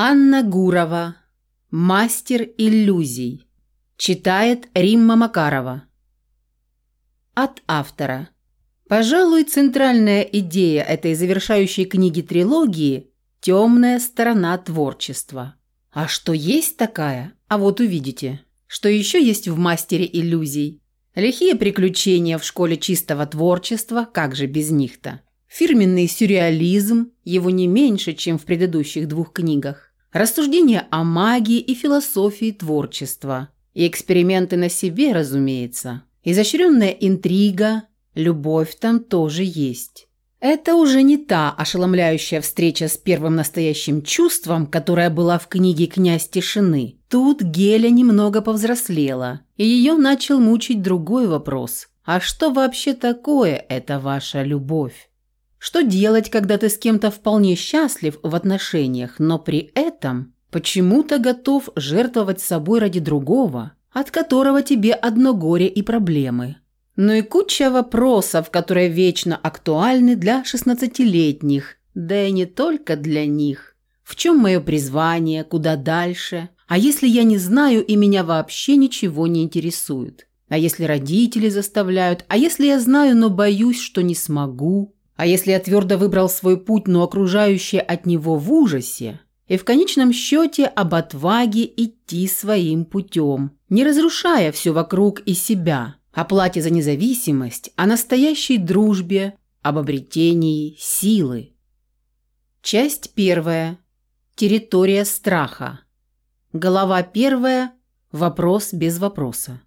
Анна Гурова. Мастер иллюзий. Читает Римма Макарова. От автора. Пожалуй, центральная идея этой завершающей книги трилогии – темная сторона творчества. А что есть такая? А вот увидите. Что еще есть в «Мастере иллюзий»? Лихие приключения в школе чистого творчества, как же без них-то? Фирменный сюрреализм, его не меньше, чем в предыдущих двух книгах рассуждения о магии и философии творчества, и эксперименты на себе, разумеется, изощренная интрига, любовь там тоже есть. Это уже не та ошеломляющая встреча с первым настоящим чувством, которая была в книге «Князь тишины». Тут Геля немного повзрослела, и ее начал мучить другой вопрос. А что вообще такое эта ваша любовь? Что делать, когда ты с кем-то вполне счастлив в отношениях, но при этом почему-то готов жертвовать собой ради другого, от которого тебе одно горе и проблемы? Ну и куча вопросов, которые вечно актуальны для шестнадцатилетних, да и не только для них. В чем мое призвание, куда дальше? А если я не знаю и меня вообще ничего не интересует? А если родители заставляют? А если я знаю, но боюсь, что не смогу? А если я твердо выбрал свой путь, но окружающие от него в ужасе, и в конечном счете об отваге идти своим путем, не разрушая все вокруг и себя, о плате за независимость, о настоящей дружбе, об обретении силы. Часть первая. Территория страха. Голова первая. Вопрос без вопроса.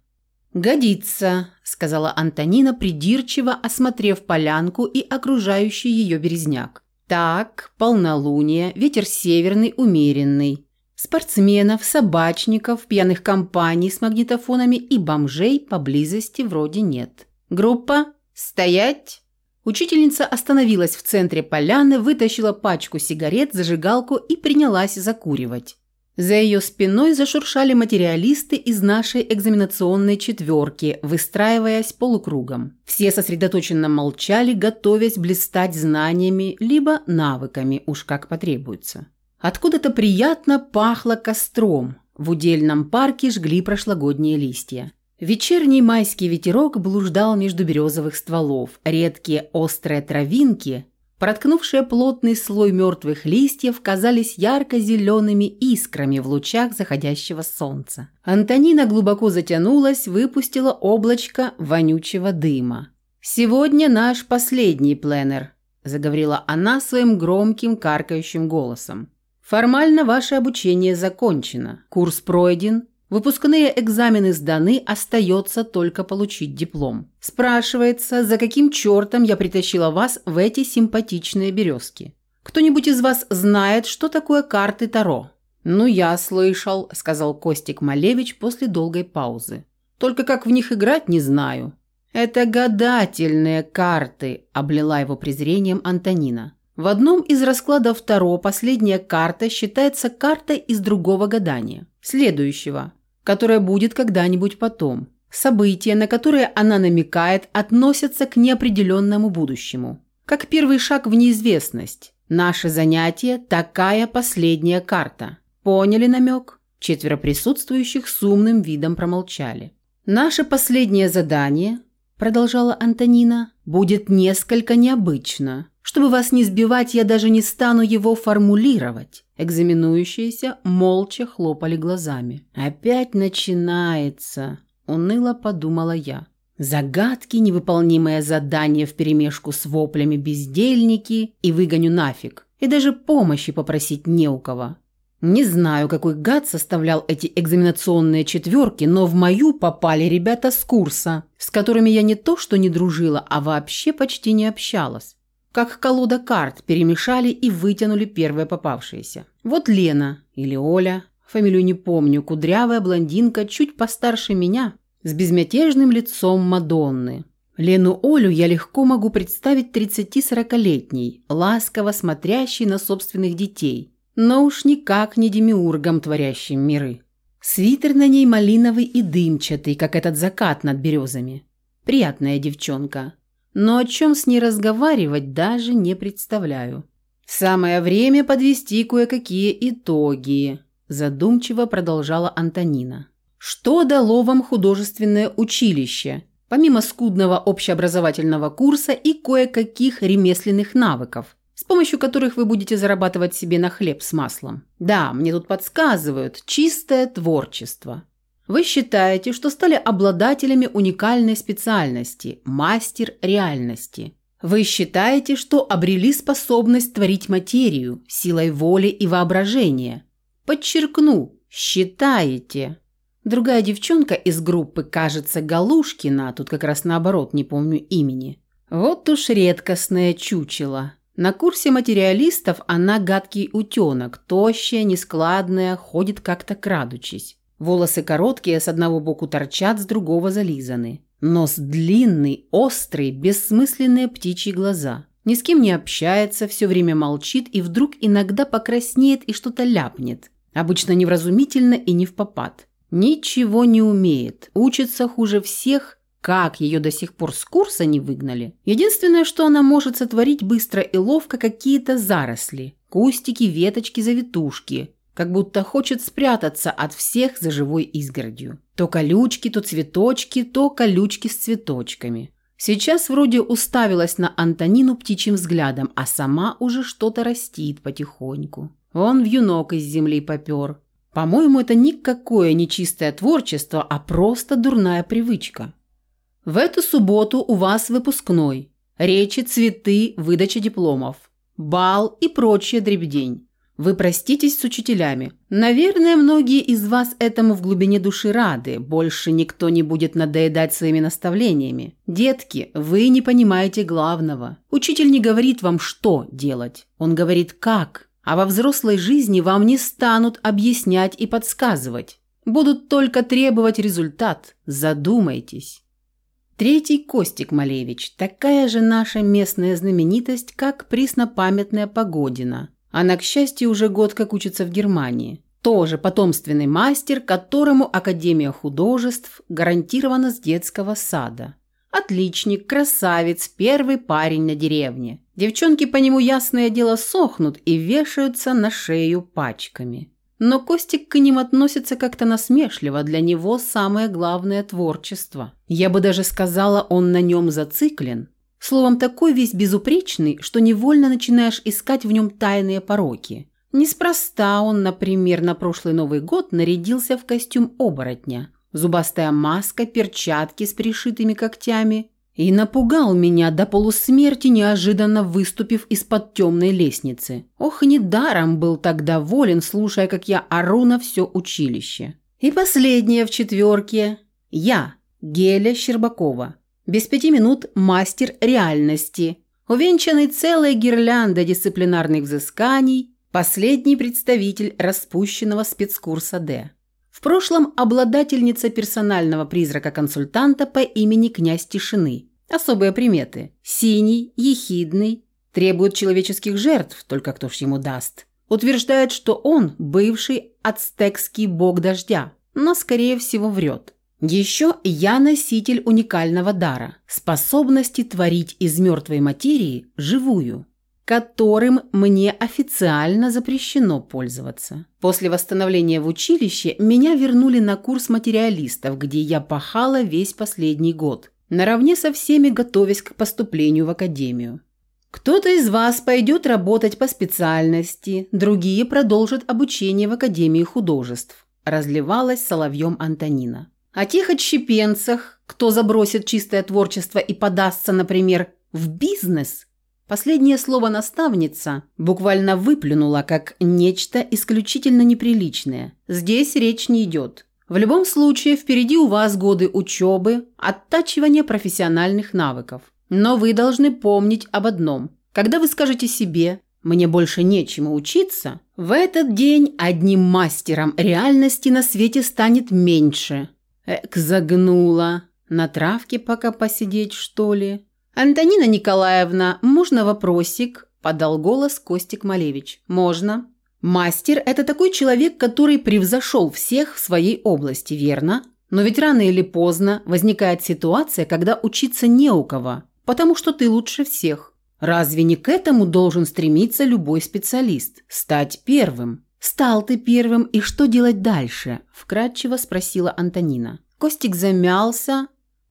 «Годится», – сказала Антонина, придирчиво осмотрев полянку и окружающий ее березняк. «Так, полнолуние, ветер северный, умеренный. Спортсменов, собачников, пьяных компаний с магнитофонами и бомжей поблизости вроде нет. Группа? Стоять!» Учительница остановилась в центре поляны, вытащила пачку сигарет, зажигалку и принялась закуривать. За ее спиной зашуршали материалисты из нашей экзаменационной четверки, выстраиваясь полукругом. Все сосредоточенно молчали, готовясь блистать знаниями либо навыками, уж как потребуется. Откуда-то приятно пахло костром. В удельном парке жгли прошлогодние листья. Вечерний майский ветерок блуждал между березовых стволов. Редкие острые травинки проткнувшие плотный слой мертвых листьев, казались ярко-зелеными искрами в лучах заходящего солнца. Антонина глубоко затянулась, выпустила облачко вонючего дыма. «Сегодня наш последний пленер», – заговорила она своим громким каркающим голосом. «Формально ваше обучение закончено. Курс пройден, Выпускные экзамены сданы, остается только получить диплом. Спрашивается, за каким чертом я притащила вас в эти симпатичные березки? Кто-нибудь из вас знает, что такое карты Таро? «Ну, я слышал», – сказал Костик Малевич после долгой паузы. «Только как в них играть, не знаю». «Это гадательные карты», – облила его презрением Антонина. В одном из раскладов Таро последняя карта считается картой из другого гадания. Следующего которое будет когда-нибудь потом. События, на которые она намекает, относятся к неопределенному будущему. Как первый шаг в неизвестность. Наше занятие – такая последняя карта. Поняли намек? Четверо присутствующих с умным видом промолчали. «Наше последнее задание», – продолжала Антонина, – «будет несколько необычно. Чтобы вас не сбивать, я даже не стану его формулировать. Экзаменующиеся молча хлопали глазами. «Опять начинается», – уныло подумала я. «Загадки, невыполнимое задание вперемешку с воплями бездельники и выгоню нафиг. И даже помощи попросить не у кого. Не знаю, какой гад составлял эти экзаменационные четверки, но в мою попали ребята с курса, с которыми я не то что не дружила, а вообще почти не общалась как колода карт перемешали и вытянули первые попавшиеся. Вот Лена или Оля, фамилию не помню, кудрявая блондинка, чуть постарше меня, с безмятежным лицом Мадонны. Лену Олю я легко могу представить 30-40-летней, ласково смотрящей на собственных детей, но уж никак не демиургом, творящим миры. Свитер на ней малиновый и дымчатый, как этот закат над березами. Приятная девчонка, но о чем с ней разговаривать даже не представляю. Самое время подвести кое-какие итоги, задумчиво продолжала Антонина. Что дало вам художественное училище, помимо скудного общеобразовательного курса и кое-каких ремесленных навыков, с помощью которых вы будете зарабатывать себе на хлеб с маслом? Да, мне тут подсказывают, чистое творчество. Вы считаете, что стали обладателями уникальной специальности – мастер реальности. Вы считаете, что обрели способность творить материю силой воли и воображения. Подчеркну, считаете. Другая девчонка из группы, кажется, Галушкина, тут как раз наоборот, не помню имени. Вот уж редкостное чучело. На курсе материалистов она гадкий утенок, тощая, нескладная, ходит как-то крадучись. Волосы короткие, с одного боку торчат, с другого зализаны. Нос длинный, острый, бессмысленные птичьи глаза. Ни с кем не общается, все время молчит и вдруг иногда покраснеет и что-то ляпнет. Обычно невразумительно и не в попад. Ничего не умеет, учится хуже всех, как ее до сих пор с курса не выгнали. Единственное, что она может сотворить быстро и ловко какие-то заросли, кустики, веточки, завитушки, как будто хочет спрятаться от всех за живой изгородью. То колючки, то цветочки, то колючки с цветочками. Сейчас вроде уставилась на Антонину птичьим взглядом, а сама уже что-то растит потихоньку. Он в юнок из земли попер. По-моему, это никакое не чистое творчество, а просто дурная привычка. В эту субботу у вас выпускной. Речи, цветы, выдача дипломов. Бал и прочее дребедень. Вы проститесь с учителями. Наверное, многие из вас этому в глубине души рады. Больше никто не будет надоедать своими наставлениями. Детки, вы не понимаете главного. Учитель не говорит вам, что делать. Он говорит, как. А во взрослой жизни вам не станут объяснять и подсказывать. Будут только требовать результат. Задумайтесь. Третий Костик Малевич, такая же наша местная знаменитость, как преснопамятная Погодина – она, к счастью, уже год как учится в Германии. Тоже потомственный мастер, которому Академия художеств гарантирована с детского сада. Отличник, красавец, первый парень на деревне. Девчонки по нему ясное дело сохнут и вешаются на шею пачками. Но Костик к ним относится как-то насмешливо, для него самое главное творчество. Я бы даже сказала, он на нем зациклен. Словом, такой весь безупречный, что невольно начинаешь искать в нем тайные пороки. Неспроста он, например, на прошлый Новый год нарядился в костюм оборотня. Зубастая маска, перчатки с пришитыми когтями. И напугал меня до полусмерти, неожиданно выступив из-под темной лестницы. Ох, недаром был так доволен, слушая, как я ору на все училище. И последнее в четверке. Я, Геля Щербакова. Без пяти минут мастер реальности, увенчанный целой гирляндой дисциплинарных взысканий, последний представитель распущенного спецкурса «Д». В прошлом обладательница персонального призрака-консультанта по имени князь Тишины. Особые приметы. Синий, ехидный, требует человеческих жертв, только кто ж ему даст. Утверждает, что он бывший ацтекский бог дождя, но, скорее всего, врет. Еще я носитель уникального дара, способности творить из мертвой материи живую, которым мне официально запрещено пользоваться. После восстановления в училище меня вернули на курс материалистов, где я пахала весь последний год, наравне со всеми готовясь к поступлению в академию. Кто-то из вас пойдет работать по специальности, другие продолжат обучение в Академии художеств. Разливалась соловьем Антонина. О тех отщепенцах, кто забросит чистое творчество и подастся, например, в бизнес, последнее слово наставница буквально выплюнула как нечто исключительно неприличное. Здесь речь не идет. В любом случае, впереди у вас годы учебы, оттачивания профессиональных навыков. Но вы должны помнить об одном. Когда вы скажете себе «мне больше нечему учиться», в этот день одним мастером реальности на свете станет меньше – Эк, загнула. На травке пока посидеть, что ли? Антонина Николаевна, можно вопросик? Подал голос Костик Малевич. Можно. Мастер – это такой человек, который превзошел всех в своей области, верно? Но ведь рано или поздно возникает ситуация, когда учиться не у кого, потому что ты лучше всех. Разве не к этому должен стремиться любой специалист? Стать первым. «Стал ты первым, и что делать дальше?» – вкратчиво спросила Антонина. Костик замялся.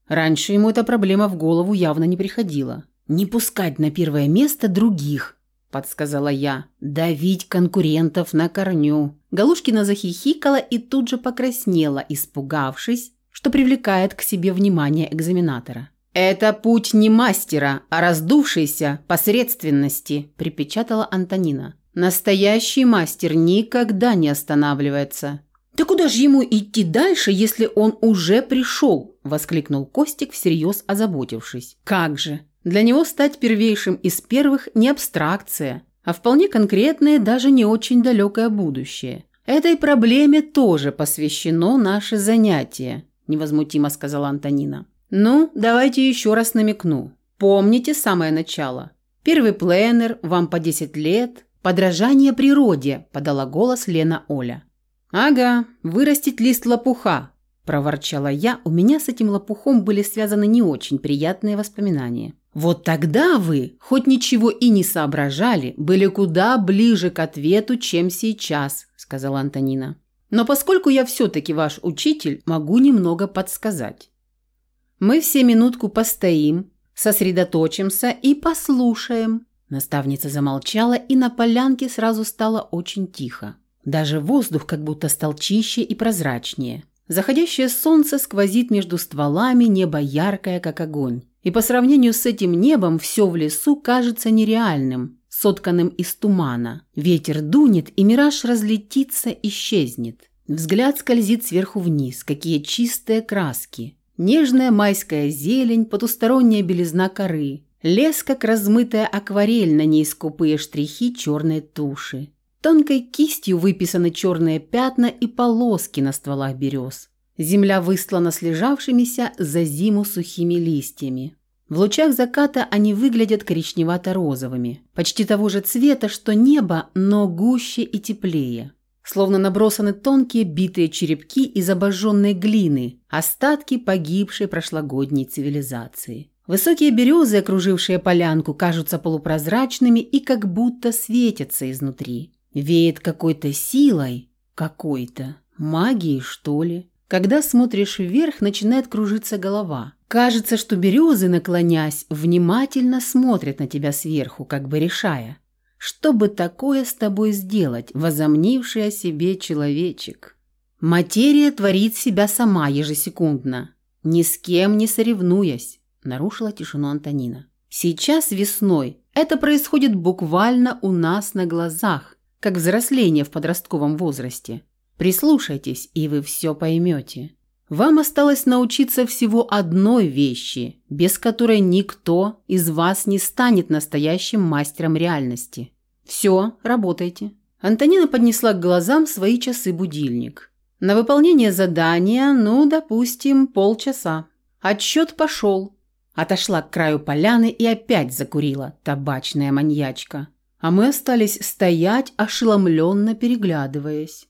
Раньше ему эта проблема в голову явно не приходила. «Не пускать на первое место других», – подсказала я. «Давить конкурентов на корню». Галушкина захихикала и тут же покраснела, испугавшись, что привлекает к себе внимание экзаменатора. «Это путь не мастера, а раздувшейся посредственности», – припечатала Антонина. Настоящий мастер никогда не останавливается. «Да куда же ему идти дальше, если он уже пришел?» – воскликнул Костик, всерьез озаботившись. «Как же! Для него стать первейшим из первых не абстракция, а вполне конкретное, даже не очень далекое будущее. Этой проблеме тоже посвящено наше занятие», – невозмутимо сказала Антонина. «Ну, давайте еще раз намекну. Помните самое начало. Первый пленер, вам по 10 лет, «Подражание природе», – подала голос Лена Оля. «Ага, вырастить лист лопуха», – проворчала я. У меня с этим лопухом были связаны не очень приятные воспоминания. «Вот тогда вы, хоть ничего и не соображали, были куда ближе к ответу, чем сейчас», – сказала Антонина. «Но поскольку я все-таки ваш учитель, могу немного подсказать. Мы все минутку постоим, сосредоточимся и послушаем, Наставница замолчала, и на полянке сразу стало очень тихо. Даже воздух как будто стал чище и прозрачнее. Заходящее солнце сквозит между стволами, небо яркое, как огонь. И по сравнению с этим небом все в лесу кажется нереальным, сотканным из тумана. Ветер дунет, и мираж разлетится, исчезнет. Взгляд скользит сверху вниз, какие чистые краски. Нежная майская зелень, потусторонняя белизна коры, Лес, как размытая акварель, на ней скупые штрихи черной туши. Тонкой кистью выписаны черные пятна и полоски на стволах берез. Земля выслана слежавшимися за зиму сухими листьями. В лучах заката они выглядят коричневато-розовыми, почти того же цвета, что небо, но гуще и теплее. Словно набросаны тонкие битые черепки из обожженной глины, остатки погибшей прошлогодней цивилизации. Высокие березы, окружившие полянку, кажутся полупрозрачными и как будто светятся изнутри. Веет какой-то силой, какой-то, магией, что ли. Когда смотришь вверх, начинает кружиться голова. Кажется, что березы, наклонясь, внимательно смотрят на тебя сверху, как бы решая, что бы такое с тобой сделать, возомнивший о себе человечек. Материя творит себя сама ежесекундно, ни с кем не соревнуясь. Нарушила тишину Антонина. Сейчас весной это происходит буквально у нас на глазах, как взросление в подростковом возрасте. Прислушайтесь, и вы все поймете. Вам осталось научиться всего одной вещи, без которой никто из вас не станет настоящим мастером реальности. Все, работайте. Антонина поднесла к глазам свои часы-будильник. На выполнение задания, ну, допустим, полчаса. Отсчет пошел. Отошла к краю поляны и опять закурила, табачная маньячка. А мы остались стоять, ошеломленно переглядываясь.